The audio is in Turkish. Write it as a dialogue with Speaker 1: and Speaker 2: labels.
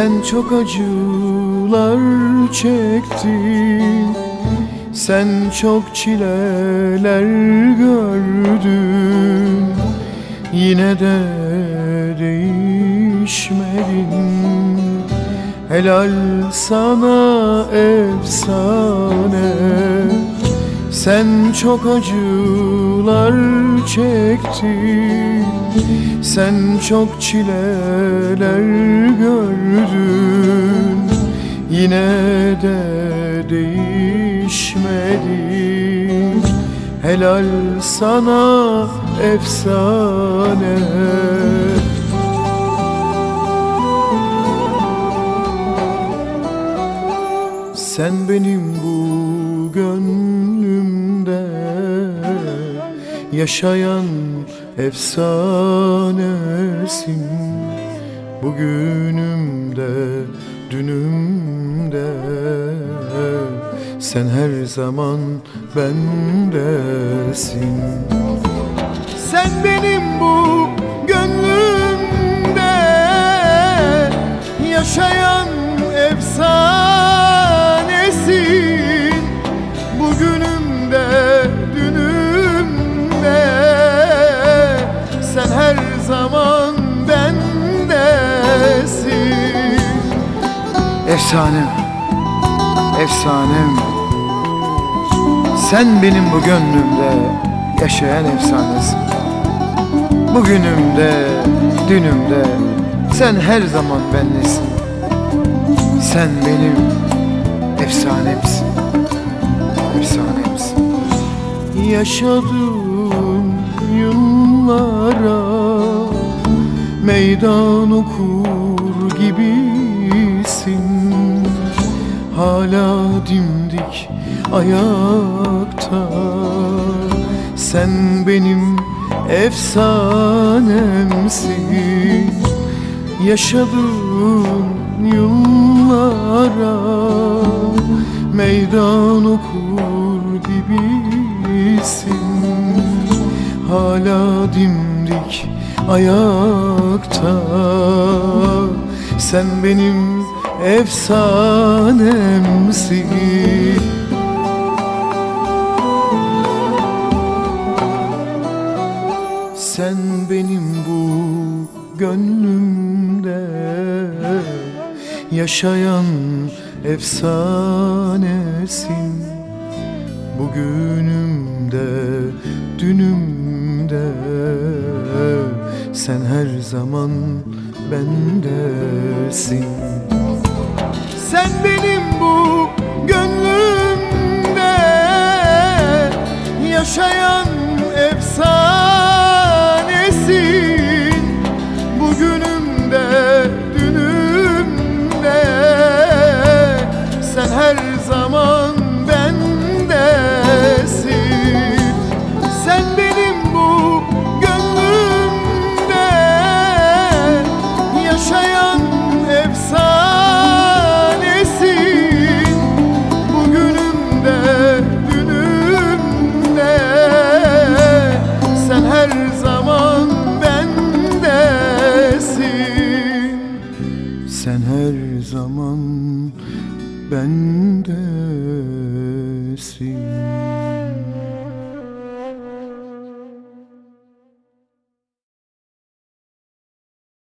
Speaker 1: Sen çok acılar çektin. Sen çok çileler gördün. Yine de değişmedin. Helal sana efsane Sen çok acılar çektin Sen çok çileler gördün. Yine de değişmedin. Helal sana efsane. Sen benim bu gönlümde yaşayan efsanesin. Bugünümde, dünümde Sen her zaman bendesin. Sen benim bu Efsanem, efsanem. Sen benim bu gönlümde yaşayan efsanesin. Bugünümde, dünümde Sen her zaman bendesin. Sen benim efsanemsin. Efsanemsin. Yaşadığım yıllara Meydan okur Hala dimdik ayakta. Sen benim efsanemsin. Yaşadığım yıllara Meydan okur gibisin. Hala dimdik ayakta. Sen benim efsanemsin Sen benim bu gönlümde yaşayan efsanesin. Bugünümde, dünümde Sen her zaman bendesin Sen benim bu gönlümde